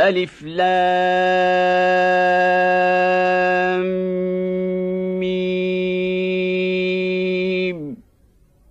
ألف لام.